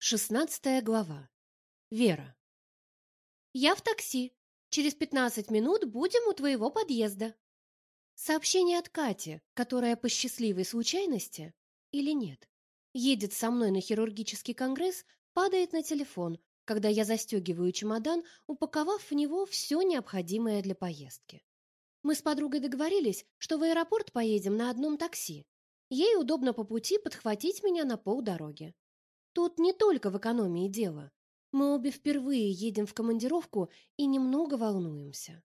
Шестнадцатая глава. Вера. Я в такси. Через пятнадцать минут будем у твоего подъезда. Сообщение от Кати, которая по счастливой случайности или нет, едет со мной на хирургический конгресс, падает на телефон, когда я застегиваю чемодан, упаковав в него все необходимое для поездки. Мы с подругой договорились, что в аэропорт поедем на одном такси. Ей удобно по пути подхватить меня на полдороги. Тут не только в экономии дело. Мы обе впервые едем в командировку и немного волнуемся.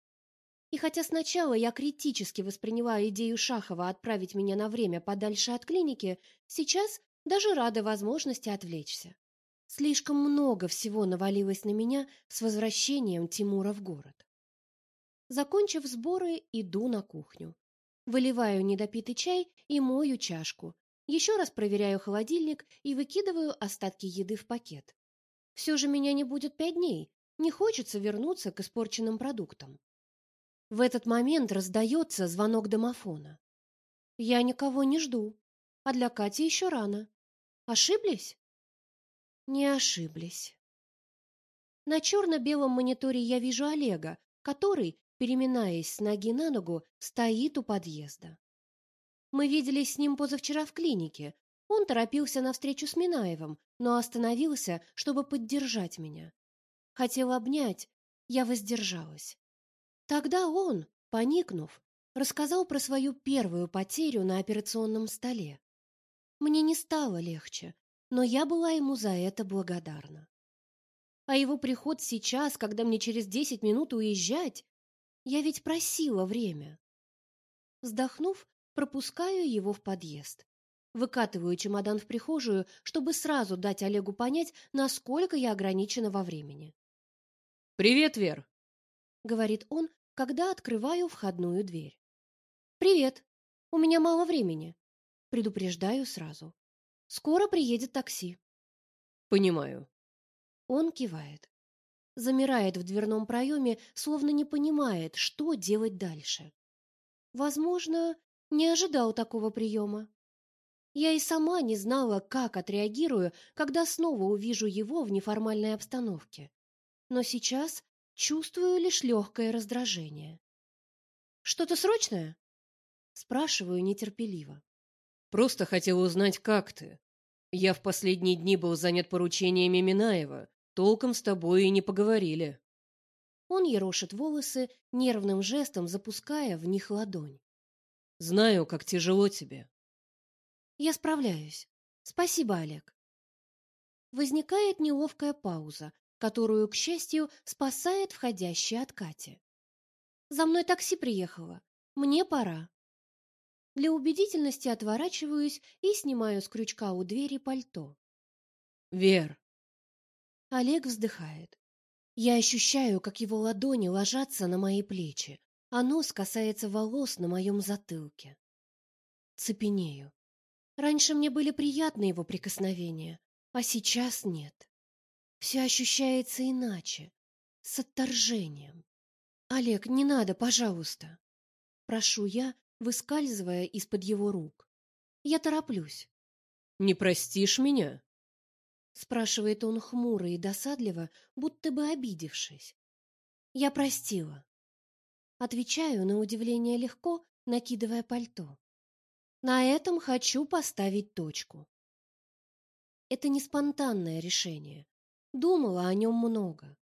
И хотя сначала я критически восприняла идею Шахова отправить меня на время подальше от клиники, сейчас даже рада возможности отвлечься. Слишком много всего навалилось на меня с возвращением Тимура в город. Закончив сборы, иду на кухню. Выливаю недопитый чай и мою чашку, еще раз проверяю холодильник и выкидываю остатки еды в пакет. Все же меня не будет пять дней. Не хочется вернуться к испорченным продуктам. В этот момент раздается звонок домофона. Я никого не жду, а для Кати еще рано. Ошиблись? Не ошиблись. На черно-белом мониторе я вижу Олега, который, переминаясь с ноги на ногу, стоит у подъезда. Мы виделись с ним позавчера в клинике. Он торопился на встречу с Минаевым, но остановился, чтобы поддержать меня. Хотел обнять, я воздержалась. Тогда он, поникнув, рассказал про свою первую потерю на операционном столе. Мне не стало легче, но я была ему за это благодарна. А его приход сейчас, когда мне через десять минут уезжать, я ведь просила время. Вздохнув, пропускаю его в подъезд. Выкатываю чемодан в прихожую, чтобы сразу дать Олегу понять, насколько я ограничена во времени. «Привет, Вер!» — говорит он, когда открываю входную дверь. «Привет! У меня мало времени. Предупреждаю сразу. Скоро приедет такси». «Понимаю». Он кивает. Замирает в дверном проеме, словно не понимает, что делать дальше. Возможно, не ожидал такого приема. Я и сама не знала, как отреагирую, когда снова увижу его в неформальной обстановке. Но сейчас чувствую лишь легкое раздражение. «Что-то срочное?» Спрашиваю нетерпеливо. «Просто хотел узнать, как ты. Я в последние дни был занят поручениями Минаева. Толком с тобой и не поговорили». Он ерошит волосы, нервным жестом запуская в них ладонь. Знаю, как тяжело тебе. Я справляюсь. Спасибо, Олег. Возникает неловкая пауза, которую, к счастью, спасает входящая от Кати. За мной такси приехало. Мне пора. Для убедительности отворачиваюсь и снимаю с крючка у двери пальто. Вер. Олег вздыхает. Я ощущаю, как его ладони ложатся на мои плечи, а нос касается волос на моем затылке. Цепенею. Раньше мне были приятны его прикосновения, а сейчас нет. Все ощущается иначе, с отторжением. Олег, не надо, пожалуйста. Прошу я, выскальзывая из-под его рук. Я тороплюсь. Не простишь меня? спрашивает он хмуро и досадливо, будто бы обидевшись. Я простила. Отвечаю на удивление легко, накидывая пальто. На этом хочу поставить точку. Это не спонтанное решение. Думала о нем много.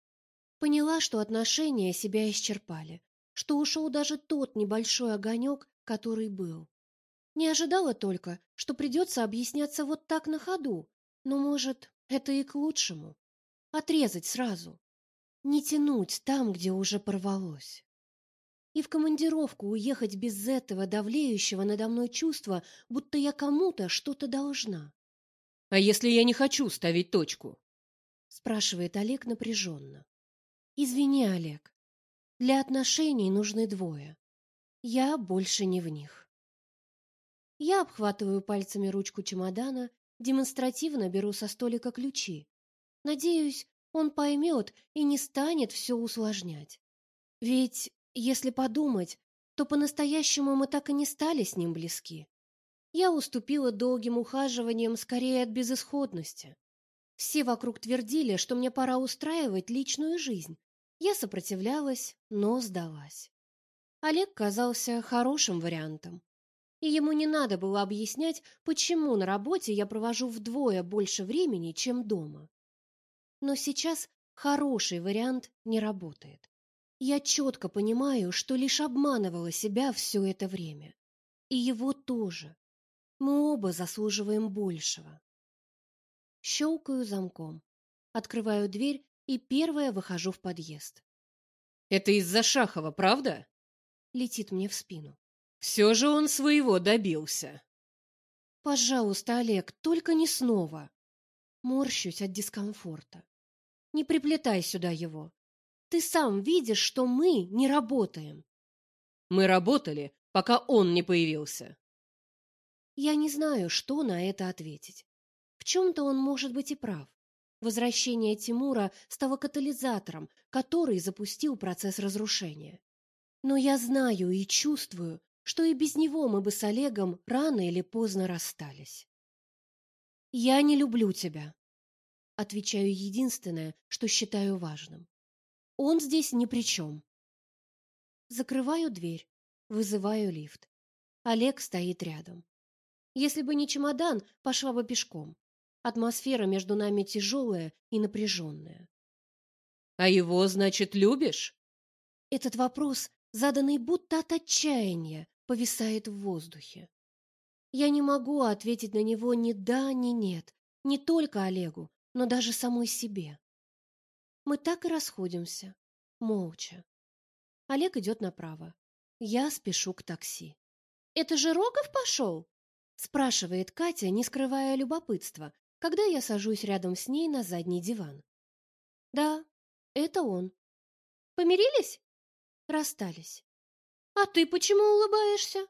Поняла, что отношения себя исчерпали, что ушел даже тот небольшой огонек, который был. Не ожидала только, что придется объясняться вот так на ходу, но, может, это и к лучшему. Отрезать сразу. Не тянуть там, где уже порвалось и в командировку уехать без этого давлеющего надо мной чувства, будто я кому-то что-то должна. — А если я не хочу ставить точку? — спрашивает Олег напряженно. — Извини, Олег. Для отношений нужны двое. Я больше не в них. Я обхватываю пальцами ручку чемодана, демонстративно беру со столика ключи. Надеюсь, он поймет и не станет все усложнять. Ведь если подумать, то по-настоящему мы так и не стали с ним близки. Я уступила долгим ухаживаниям скорее от безысходности. Все вокруг твердили, что мне пора устраивать личную жизнь. Я сопротивлялась, но сдалась. Олег казался хорошим вариантом. И ему не надо было объяснять, почему на работе я провожу вдвое больше времени, чем дома. Но сейчас хороший вариант не работает. Я четко понимаю, что лишь обманывала себя все это время. И его тоже. Мы оба заслуживаем большего. Щелкаю замком, открываю дверь и первая выхожу в подъезд. «Это из-за Шахова, правда?» Летит мне в спину. «Все же он своего добился». «Пожалуйста, Олег, только не снова». Морщусь от дискомфорта. «Не приплетай сюда его. Ты сам видишь, что мы не работаем». «Мы работали, пока он не появился». Я не знаю, что на это ответить. В чем-то он может быть и прав. Возвращение Тимура стало катализатором, который запустил процесс разрушения. Но я знаю и чувствую, что и без него мы бы с Олегом рано или поздно расстались. «Я не люблю тебя», — отвечаю единственное, что считаю важным. «Он здесь ни при чем». Закрываю дверь, вызываю лифт. Олег стоит рядом. Если бы не чемодан, пошла бы пешком. Атмосфера между нами тяжелая и напряженная. «А его, значит, любишь?» Этот вопрос, заданный будто от отчаяния, повисает в воздухе. Я не могу ответить на него ни да, ни нет, не только Олегу, но даже самой себе. Мы так и расходимся, молча. Олег идет направо. Я спешу к такси. «Это же Рогов пошел?» спрашивает Катя, не скрывая любопытства, когда я сажусь рядом с ней на задний диван. Да, это он. Помирились? Расстались. А ты почему улыбаешься?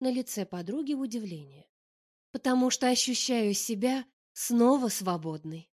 На лице подруги удивление. Потому что ощущаю себя снова свободной.